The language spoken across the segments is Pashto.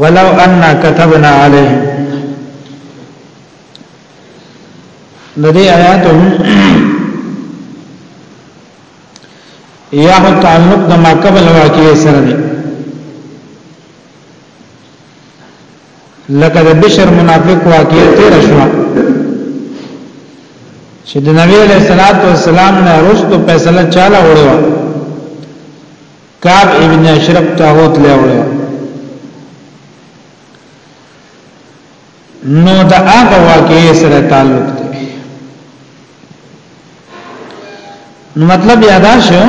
ولو ان كتبنا عليهم د دې آیاتو یا تعلق د ما قبل واقعې سره دی لکه د بشر منافق واقعې تیر شو چې د نبی علیہ الصلوۃ والسلام نه رسو فیصله چاله وړو کعب ابن اشرف ته هوت لوړو نو دا هغه واقعي سره تعلق دی نو مطلب یادا شو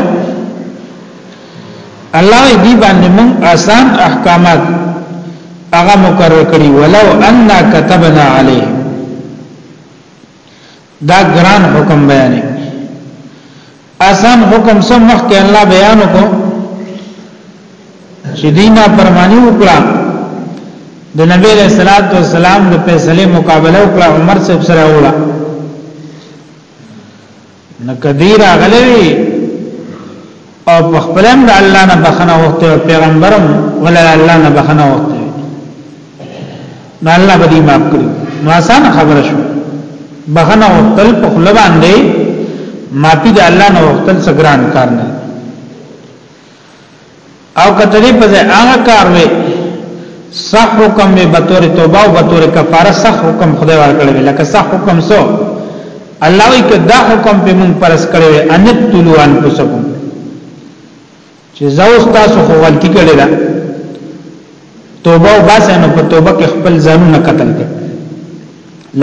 الله دې باندې موږ آسان احکامات هغه مقرر کړی ولو ان كتبنا عليه دا ګران حکم بیانې آسان حکم سم مخ کې الله بیان کو چې دینا پرمانی وکړه د نبی له صلوات و سلام د فیصله مقابله وکړه عمر صاحب سره وړه نو کدی راغلی او په خپل هم د الله نه بخنه وخت او پیغمبرم ولا الله نه بخنه وخت نو الله به دې معاف کړي نو آسان خبره شو بخنه وختل په خپل باندې معافي د الله نه وختل سګران کار نه او کترې په هغه کار وې صح حکم به بطور توبه او بطور کفاره صح حکم خدای ورکړي لکه صح حکم سو الله وی کدا حکم په مون پرس کړو ان تلو انفسکم چې زوس تاسو خو غلطی کړی دا توبه او باسه نو په توبه کې خپل ځانونه قتل کړ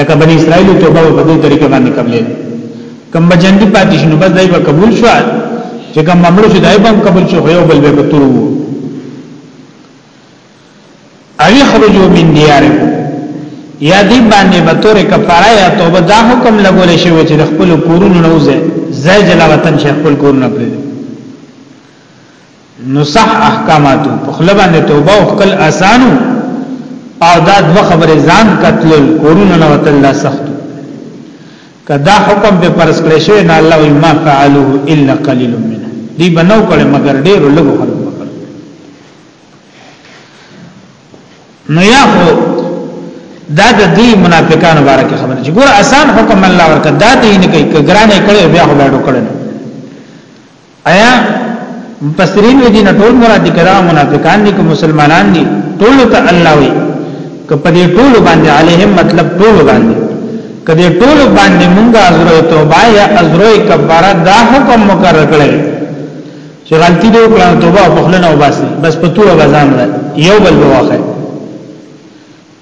لکه بنی اسرائیل توبه په دې طریقه باندې قبلې کم بجندی پاتې شنو بس دای په قبول شو چې کوم مملو شي دای په قبول شو یو بل به پتور وو او یخرجو من دیارکم یا دی باندې به تور کفاره یا توبه دا حکم لګول شوی چې خپل کورونو نه وځي زای جلا وطن شي خپل کورونه پرې نو صح احکاماتو په خپل باندې توبه او خپل اسانو او دا دو خبرې ځان قتل کورونه نه وتل لا سخت کدا حکم به پرس کړی شوی نه الله وی ما فعلوه الا قليل منه دی بنو کړي مگر ډېر لږ خلک وکړ نو یا خو دا د دې منافقانو باره کې خبره چې ګور آسان حکم الله ورکړه دا دې نه کوي ګرانه کړي بیا خو باندې کړي آیا مفسرین وی دي نه ټول مراد دي کړه منافقان دي که مسلمانان دي ټول ته الله وي که په دې ټول باندې عليهم مطلب ټول باندې کدی ټول باندې مونږه ازروی توبه یا ازروی کفاره دا حکم مقرر کړی چې غلطي دی وکړه توبه او بخلنه وباسي بس په توه بزان ده یو بل بواخه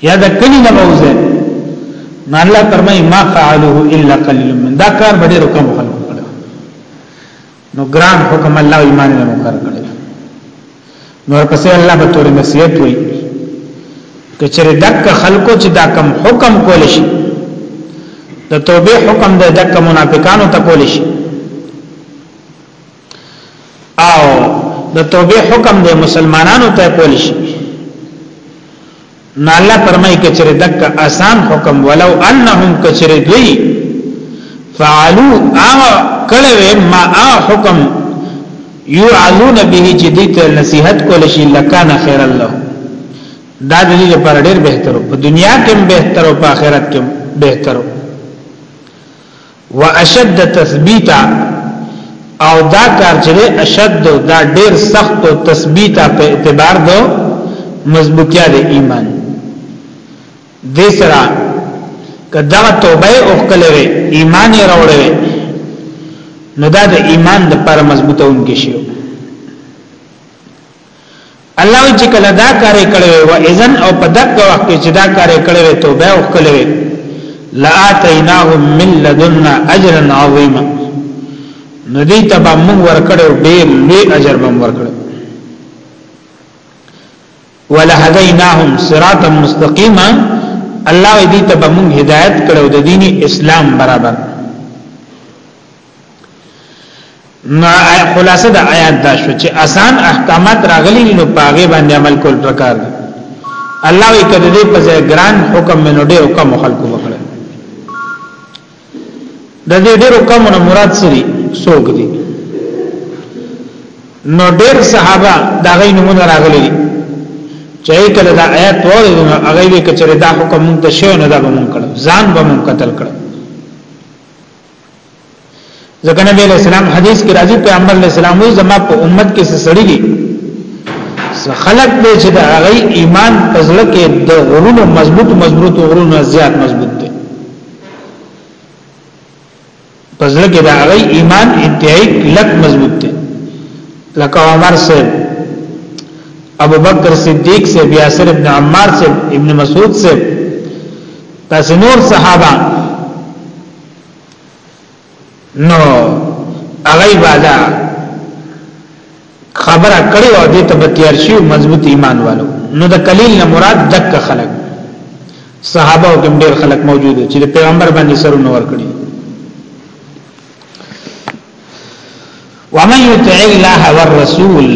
یا د کلی نه بوزه نو الله فرمای ما فعلوه الا قليل من دا کار به ډېر کم خلک کړو نو ګران حکم الله ایمان نه مقر کړل نو پسې الله به تور نصیحت وای کچره دک خلکو چې دا کم حکم کول شي د توبه حکم د دک منافقانو ته کول شي او د توبه حکم د مسلمانانو ته کول شي نه الله فرمایي کچره دک آسان حکم ولو انهم کچره دوی فعلوا اما کله ما حکم یعذون به چې دې ته نصيحت کول شي لکان خیر الله دا د دې لپاره ډېر بهتره په دنیا کې بهتره او په آخرت کې بهتره واشد تثبیتا او دا کار چې اشد دا ډیر سخت او تثبیتا په اعتبار دو مضبوطیا د ایمان د سره کدا توبه او کله ایمان یې راوړې نو دا د ایمان د پر مضبوطون کې شي الله چې کله دا کار کړو او اذن او په دغه وخت چې دا کار کړو توبه وکړو لاتیناهم من لدنا اجرا عظیما نو دې ته به موږ ورکړو ډېر لوی اجر به ورکړو ولهدیناهم صراطا مستقیما الله دې ته به موږ هدایت کړو د دیني اسلام برابر نو خلاصه د آیات دا شو چې آسان احکامات راغلي نو پاغه باندې عمل کول پکار دي الله یې کړه دې په ځای ګران حکم منو ډېر حکم خلکو وکړه د دې ډېر حکم نه مراد سری سوګ دي نو ډېر صحابه دا غي نمونه راغلي چې کله دا آیات وره نو هغه یې کچره دا حکم مونږ ته شو نه دا مونږ کړ ځان به مونږ قتل کړ ځکه نبی علیہ السلام حدیث کې راځي پیغمبر علیہ السلام وی زما په امت کې څه سړی دي خلق به چې د هغه ایمان پزړه کې د غرونو مضبوط مضبوط غرونو زیات مضبوط دي پزړه کې د هغه ایمان انتهایی لک مضبوط دي لکه عمر سے ابو بکر صدیق سے یاسر ابن عمار سے ابن مسعود سے تاسو نور صحابه نو هغه والا خبره کړې او دې ته تیار شي مضبوط ایمان والو نو د کلیل نه مراد دک خلق صحابه او کوم ډیر خلق موجود چې پیغمبر باندې سرونه ور کړی ومن یطع الله والرسول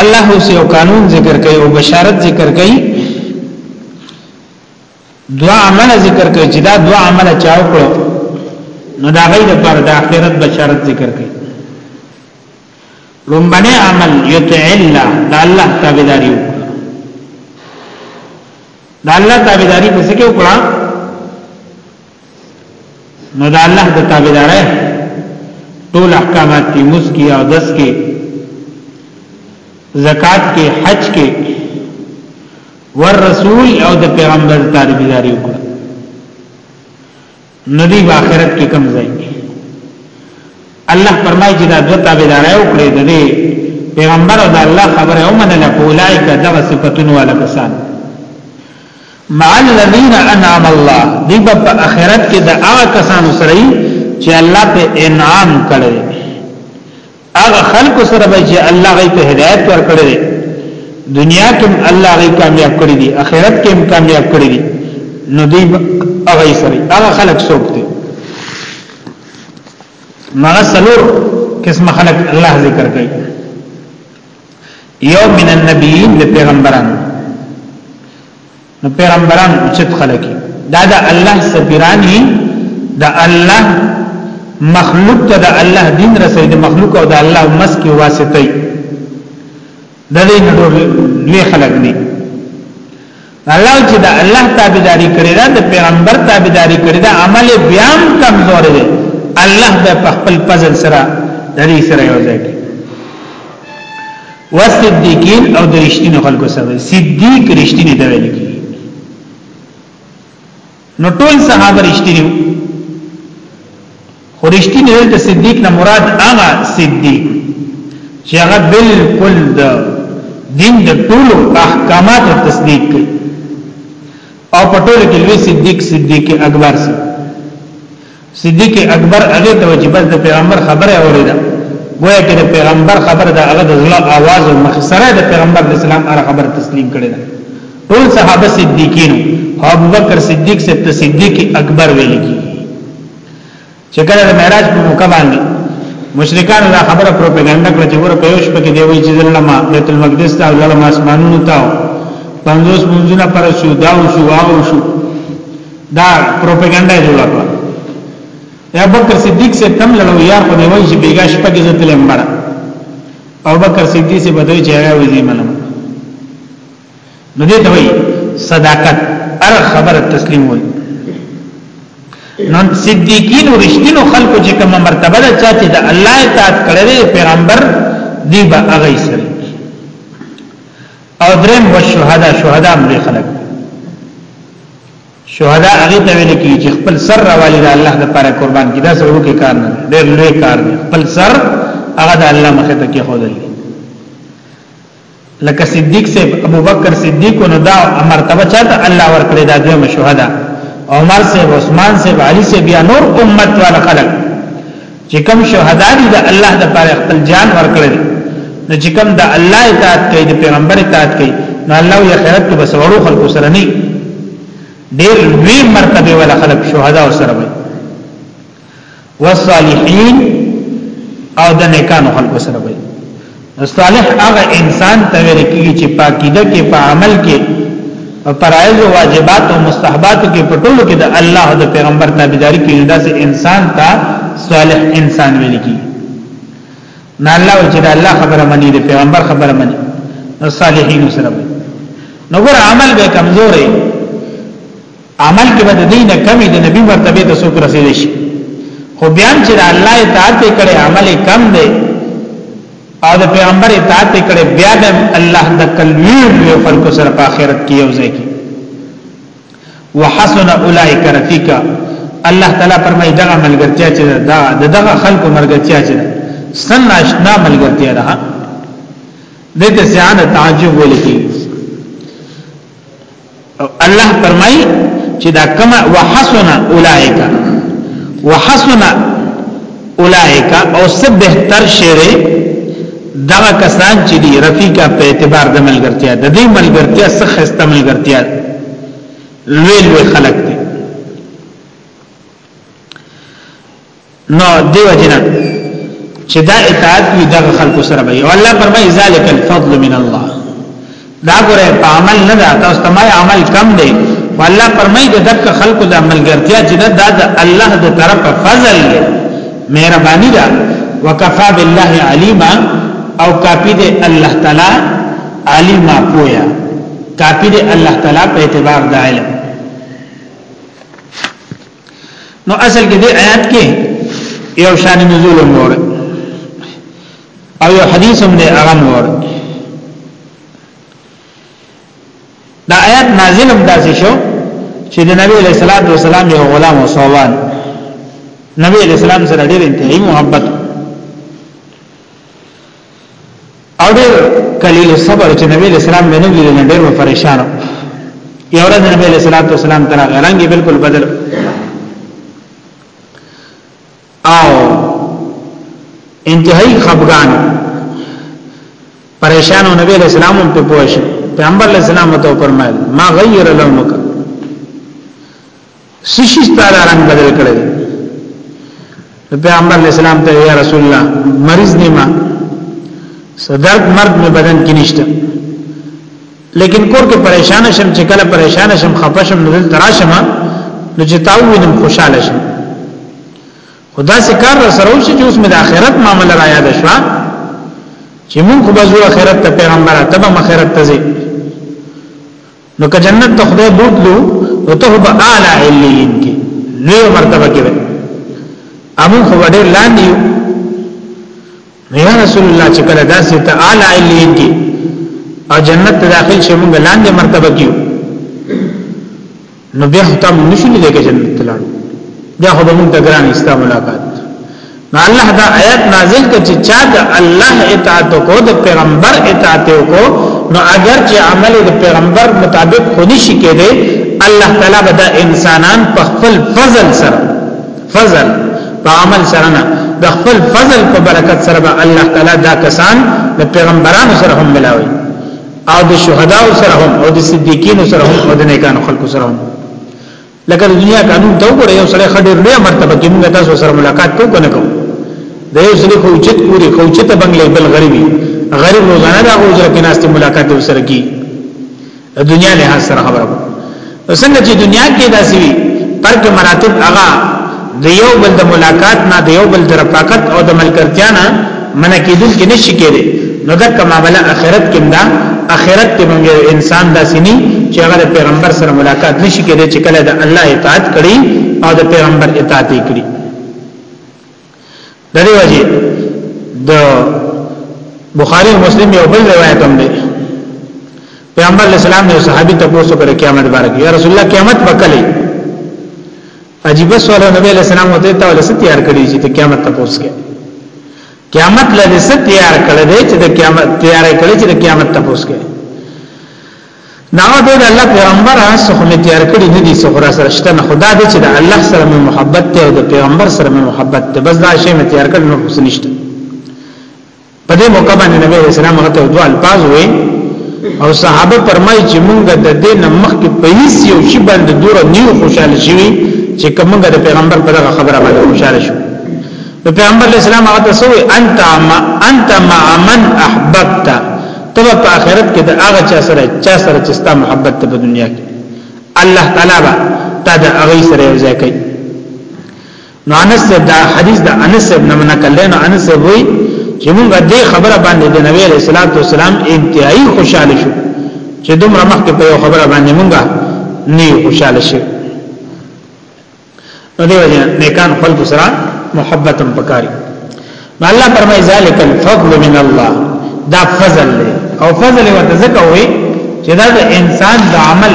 الله سیو قانون ذکر کوي او بشارت ذکر کوي دوا عمل ذکر کوي چې دا دوا عمل چا وکړو نو دا غي د پر د اخرت بشارت ذکر کوي لومبنه عمل یطع الله د الله تابعداري د الله تابعداري په څه کې وکړه نو دا الله د تابعداري ټول احکامات کې مسکی او دس کې زکات کې حج کې ور رسول او د پیغمبر تابعداري وکړه ندی په آخرت کې کم ځای الله فرمایي چې دا دوه تابعداري وکړي د دې پیغمبر او د الله خبره او منله اولایک دغه صفاتونه ولا کسان مع الذين انعم الله دی په اخرت کې د هغه کسانو سره چې الله په انعام کړی هغه خلق سره به چې الله غي ته هدایت ورکړي دنیا کې الله غي کامیاب کړی دی اخرت کې هم کامیاب کړی دی نو دی هغه سره هغه خلق څوک دی مغسلور قسم خلق الله ذکر کوي یو من النبیین د پیغمبرانو نو پیغمبران اوچت خلک دا د الله سفیرانی د الله مخلوق ته د الله دین رسي د مخلوق او د الله مس کی واسطه د دې نور لوی خلک دي الله چې د الله تابعداري کړې ده د پیغمبر تابعداري کړې ده عمل بیا هم کمزور دی الله به په خپل فضل سره د دې سره یو ځای کوي وصدیقین او د رښتینو خلکو سره صدیق رښتینی دی ویل کی نو ټول صحابه رښتینی خو رښتینی د صدیق نه مراد هغه صدیق چې هغه بالکل د دین د ټولو احکاماتو تصدیق کوي او په ټولو کې لوی صدیق صدیق اکبر سره صدیق اکبر هغه ته چې بس د پیغمبر خبره اوریدا گویا کې د پیغمبر خبره د هغه د زړه आवाज او مخسره د پیغمبر د اسلام هغه خبره تسلیم کړي دا ټول صحابه صدیقین او ابو بکر صدیق سے ته صدیق اکبر ویل کی چې کله د معراج په موقع باندې مشرکان دا خبره پروپاګاندا کړ چې ورته یوش پکې دی وی چې زلما بیت المقدس ته ولما اسمانونو ته 50 منځونه پر شو داو شو واو شو دا پروپاګاندا جوړ کړ یا بکر صدیق سے تم لړو یا خو دی وای چې بیګا شپه کې زه تلم بڑا او بکر صدیق سے بدوی چې هغه وځي ملم نو دې ته وای صداقت ار خبر تسلیم وای نو صدیقین او رښتینو خلکو چې کومه مرتبه ده چې د الله اطاعت کړي پیغمبر دی به هغه سره او درم و شهدا شهدا مې خلک شهدا هغه ته ویل کی چې خپل سر راوالي د الله لپاره قربان کی دا سړو کې کار نه ډېر لوی کار دی خپل سر هغه د الله مخه ته کې خودل لکه صدیق سے ابو بکر صدیق نو دا مرتبه چاته الله ورکړي دا دوی مشهدا عمر سے عثمان سے علی سے بیا نور امت والا خلق چې کوم شهدا دي د الله د پاره خپل جان ورکړل نو چې کوم د الله اطاعت کوي د پیغمبر اطاعت کوي نو الله یې خیرت ته بس ورو خلق سره نه ډېر لوی مرتبه ولا خلق شهدا سره وي والصالحین او د نیکانو خلق سره وي صالح هغه انسان ته ویل کیږي چې پاکیده کې په عمل کې او فرایض او واجبات او مستحبات کې په ټولو کې د الله او د پیغمبر تابعداري کوي دا چې انسان ته صالح انسان ویل کیږي نه الله او چې د الله خبره مني د پیغمبر خبره مني نو صالحین سره نو ګور عمل به کمزورې عمل کې به د دې نه کمی د نبی مرتبه ته څوک رسیدي شي خو بیا چې د الله اطاعت کړي عمل کم دی او د پیغمبر اطاعت کړي بیا د الله د کلوی په خلق سره په آخرت کې یو ځای کی وحسن اولئک رفیقا الله تعالی فرمایي دا ملګرتیا چې دا دغه خلق ملګرتیا چې سن آشنا ملګرتیا ده دته سیان تعجب ولیکي الله فرمایي چې دا کما وحسن اولائک وحسن اولائک او سبه تر شری دا کسان چې دی رفیقا په اعتبار د ملګرتیا د دې ملګرتیا څخه استعمال ملګرتیا لوی لوی خلق نو دیو جنا چې دا اطاعت وی دغه خلکو سره وي او الله فرمایي ذالک الفضل من الله دا ګره په عمل نه دا تاسو ته عمل کم دی والله فرمایي د دک خلکو د عملګرتیا چې دا د الله د طرف فضل دی مهرباني ده وکفا بالله علیما او کافی دی الله تعالی علیما پویا کافی دی الله تعالی په اعتبار د علم نو اصل کې دې آیات کې یو شان نزول مور او یو حدیث هم نه هغه مور دا آیات نازل هم داسې شو چې د نبی علیہ الصلوۃ والسلام یو غلام او صوبان نبی علیہ السلام سره ډېر انتهایی محبت او ډېر قلیل صبر چې نبی له سلام باندې ویل نه ډېر پریشان یو ورځ نبی له سلام ته سلام تر غرنګ بالکل بدل او انتهایی خفقان پریشان او نبی له سلام په پوښ پیغمبر له سلام ته فرمایل ما غیر لونک سشي ستاره رنگ بدل کړی پیغمبر علیہ السلام ته یا رسول الله مریض نیمه صدر مرد می بدن کې نشته لیکن کور کې پریشان شم چې کله پریشان شم خپه شم نو دل تراشم نو چې تاو وینم خوشاله شم خدا سے کار را سره وشي چې اوس مې د آخرت معاملې را یاد شوه چې مونږ به زو آخرت ته پیغمبره تبه مخیرت ته ځي نو که جنت ته خدای بوتلو نو ته به اعلی علیین کې لوی مرتبه کې وي امون خو ډېر لاندې یو یا رسول الله چې کله داسې ته اعلی علیین کې او جنت ته داخل شې موږ لاندې مرتبه کې نو بیا ته نشو لیدای کې جنت ته لاړو بیا خو به موږ ته ګران استا ملاقات نو الله دا آیات نازل کړ چې چا د الله اطاعت کو د پیغمبر اطاعت کو نو اگر چې عمل د پیغمبر مطابق خونی شي کېده الله تعالی به د انسانان په خپل فضل سره فضل په عمل سره نه د خپل فضل په برکت سره به الله تعالی دا کسان د پیغمبرانو سره هم ملاوي او د شهداو سره هم او د صدیقینو سره هم او د نیکانو خلکو سره هم لکه د دنیا قانون ته وګوره یو سړی خډیر لوی مرتبه کې موږ تاسو سره ملاقات کو کنه کو د یو سړي خو چت پوری خو چت بنگلې بل غریبي غریب روزانه دا غوځر کې ناس ته ملاقات وسره کی دنیا له سره خبره څنګه چې دنیا کې داسي پر کې مراتب هغه د یو بل د ملاقات نه د یو بل د رفاقت او د ملګرتیا نه منع کېدل کې نشي کېدی نو دا کما بل اخرت کې دا اخرت کې موږ انسان داسې نه چې هغه پیغمبر سره ملاقات نشي کېدی چې کله د الله اطاعت کړي او د پیغمبر اطاعت کړي د دې وجه د بخاری او مسلم یو بل روایت هم دی پیغمبر اسلام نے صحابي ته پوښتنه کړې قیامت بارک یا رسول الله قیامت وکړي عجیب سوال نبی علیہ السلام ته تا ولې تیار کړی چې ته قیامت ته پوسکې قیامت لدې ست تیار کړی دی چې د قیامت تیار کړی چې د قیامت ته پوسکې دا د الله پیغمبر سره هم تیار کړی نه دي سره سره شته نه خدا دې چې د الله سره مې محبت ته او د پیغمبر سره مې محبت ته بس دا شی مې تیار کړی نو څه نشته په دې موقع باندې نبی رسول الله هغه ته دوه الفاظ وې او صحابه فرمایي چې موږ د دې نمخ کې په هیڅ یو شی باندې دوره نیو خوشاله شي چې کومه د پیغمبر په دغه خبره باندې خوشاله شو نو پیغمبر اسلام هغه ته سوې انت ما انت مع من احببت ته په آخرت کې د هغه چا سره چا سره چې ستا محبت ته په دنیا کې الله تعالی با تا د هغه سره یو ځای کوي نو انس دا حدیث د انس ابن منکل له نو انس وی چې موږ دې خبره باندې د نبی علیہ الصلوۃ والسلام انتهایی خوشاله شو چې دومره مخکې په یو خبره باندې موږ نه خوشاله شو نو دی وجه نیکان خلق سره محبتم پکاري الله فرمای ذالک الفضل من الله دا فضل له او فضل و تزکه وي چې دا د انسان د عمل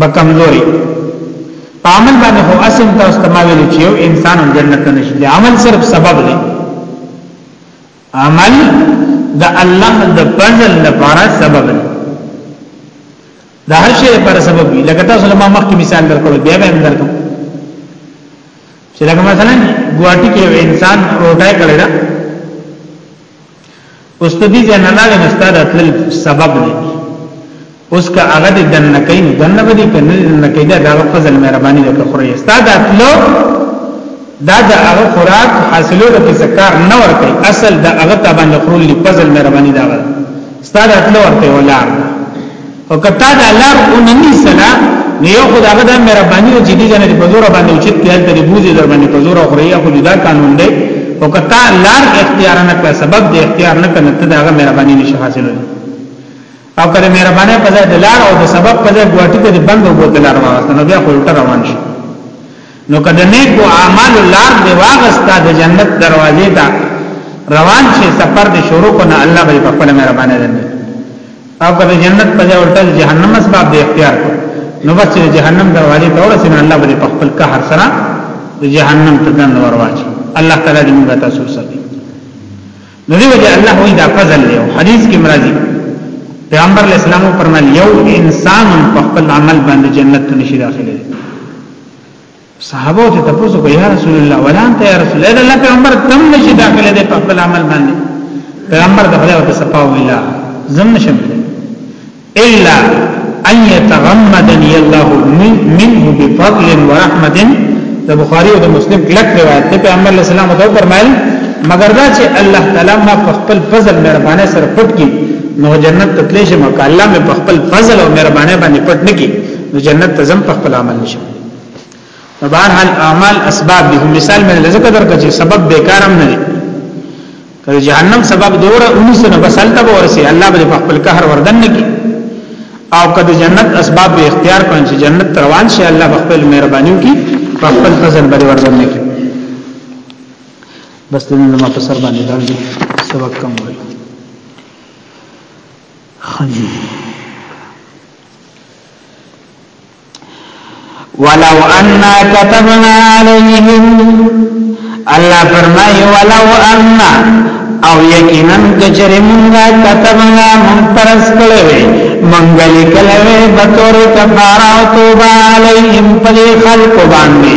بکمزوري په عمل باندې هو اسم تاسو ته ما ویل چې یو انسان هم جنت نه شي عمل صرف سبب دی عمل د الله د فضل لپاره سبب دی د هر شي لپاره سبب وي لکه تاسو لمه مخکې مثال درکړو بیا به هم درکړم چې لکه مثلا ګواټي کې انسان روټای کړی دا اوس ته دې ځنه لاله نستا د تل سبب نه اوس که هغه د دنه کوي نو دنه به دې کنه دنه کوي دا د فضل مهرباني د خوري استاد اتلو دا د هغه خوراک حاصلو د ذکر نه ورته اصل د هغه تابع نه خورل فضل مهرباني دا استاد اتلو ورته ولار او کته دا لار اوننی سلا نو یو خدای دا مهرباني او جدي جنې په زور باندې اوچت پیل ترې بوزي در باندې په زور او خوري خو دا قانون دی او کته لار اختیار نه کړ سبب د اختیار نه کنه ته دا مهرباني نشي حاصلول او کله مهرباني په ځای د لار او د سبب په ځای ګواټي ته بند او بوتل روان نو بیا خو روان شي نو کده نیکو اعمال لار دی واغستا د جنت دروازې ته روان شي سفر دی شروع کنه الله به په خپل مهربانه ده او کده جنت په ځای ورته جهنم اسباب دی اختیار کو نو بس چې جهنم دروازې ته ورسې الله به په خپل قهر سره د جهنم ته دن ورواچي الله تعالی دې موږ تاسو سره نو دی وجه الله وی دا فضل دی حدیث کې مرضی پیغمبر اسلام فرمایي یو انسان په خپل عمل باندې جنت ته نشي داخله صحابه ته تاسو کو یا رسول الله ولا انت یا رسول الله الله پیغمبر تم نشي داخله دې په خپل عمل باندې پیغمبر د خدای ته صفاو الا زم نشم الا ان يتغمدني الله منه بفضل ورحمه د بخاری او د مسلم کلک روایت ته پیغمبر علیه السلام ته فرمایل مگر دا چې الله تعالی ما په خپل فضل مهربانه سره پټ کی نو جنت ته تللی شم که الله مې په خپل فضل او مهربانه باندې پټ نکي نو جنت ته زم په خپل عمل نشم نو بهر حال اعمال اسباب دي مثال مې لږه درکړ چې سبب بیکارم نه دي کله جهنم سبب دوره 19 نه بسل ته ورسي الله به په خپل قهر وردن نه کی او کله جنت اسباب به اختیار کړي چې جنت روان شي الله په خپل مهرباني کی په خپل فضل باندې وردن نه کی بس دې نو ما په سر باندې درځي سبق کم وایي خنجي ولو ان كتبنا عليهم الله فرمای ولو ان او یقینا کچری مونږه كتبنا منترس کړو مونږه لیکلو بطور کفاره او توبه عليهم پر خلق باندې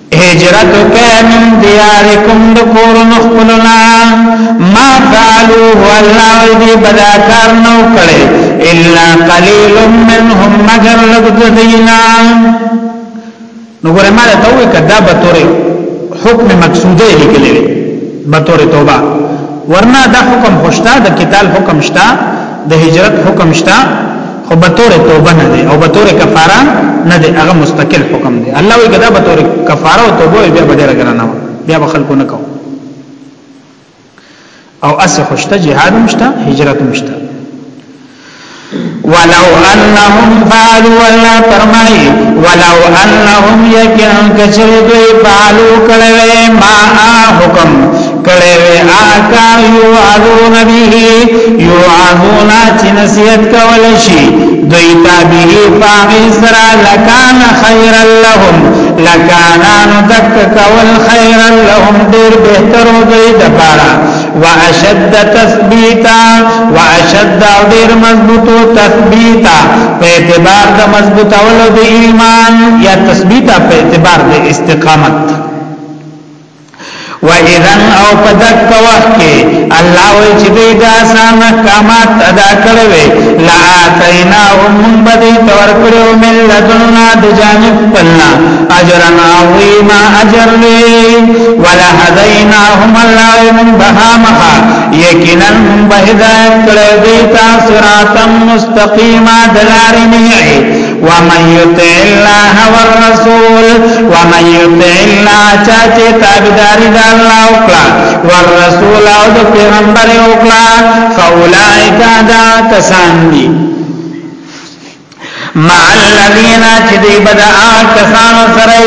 هجرت وکړه من دیارکم د کورونو خپلنا ما فعلو والله دې بدا کار نو کړي الا قليل منهم مگر لبدینا نو ګره ما ته وې کدا به تورې حکم مقصوده لیکلې به تورې توبه ورنه دا حکم خوشتا د قتال حکم شتا د هجرت حکم شتا خو به تور توبه نه دی او به تور کفاره نه دی هغه مستقل حکم دی الله وی کدا به تور کفاره او توبه بیا به ډیره ګرانه بیا به خلکو نه کو او اس خوشته جهاد مشته هجرت مشته ولو انهم فعلوا ولا فرمای ولو انهم یکن کچری دوی فعلوا کړه ما حکم کړي وي آکا یو عذو نبی یو عذو نا چې نصیحت کول شي دوی تابعی پاغی سرا لکان خیر اللهم لکانان دک کول خیر اللهم دیر بہتر و دوی دپارا و اشد تثبیتا و اشد او دیر مضبوطو تثبیتا پہ اعتبار دا مضبوط اولو دی ایمان یا تثبیتا پہ اعتبار دی استقامت و اذن او په دک په وخت کې الله وی چې دوی دا سان احکامات ادا کړی وی لا اتینا هم من بدی تور کړو من لدنا د جانب پلنا اجرن عظیما اجر لی ولا هدینا هم الله من بهامها یقینا من بهدایت کړی دوی تا صراط مستقیما دلار نه ومن یطع الله والرسول ومن یطع الله چا چې تابعداري د الله وکړه والرسول او د پیغمبر وکړه فاولائک دا کسان دي مع الذين چې دی بدا کسان سره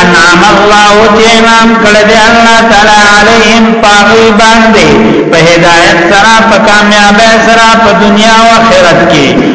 انعام الله چې نام کړه دی الله تعالی علیهم پاغي باندې په هدایت سره په کامیابی سره په دنیا او آخرت کې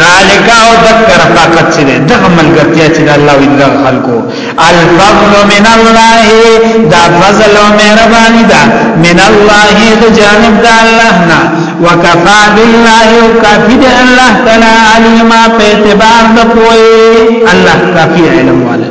ذالک او ذکر فقط چې دغه ملګرتیا چې الله وی دغه خلکو الفضل من الله دا فضل او مهرباني دا من الله د جانب د الله نه وکفا بالله او کافی د الله تعالی علیما په اعتبار د کوی الله کافی علم والا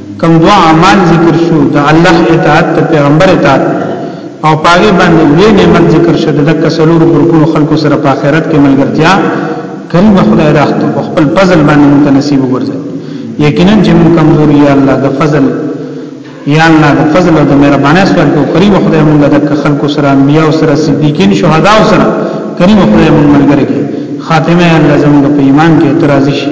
کوم دوه اعمال ذکر شو د الله اطاعت د پیغمبر اطاعت او پاګې باندې لوی نعمت ذکر شو د کسلور ګروپونو خلکو سره په آخرت کې ملګرتیا کریم خدای راخته په خپل فضل باندې موږ نصیب وګرځي یقینا چې موږ کمزوري یا الله د فضل یا الله د فضل او د مهربانۍ سره کو کریم خدای موږ د خلکو سره انبیا او سره صدیقین شهدا او سره کریم خدای موږ ملګری خاتمه الله زموږ په ایمان کې اعتراض شي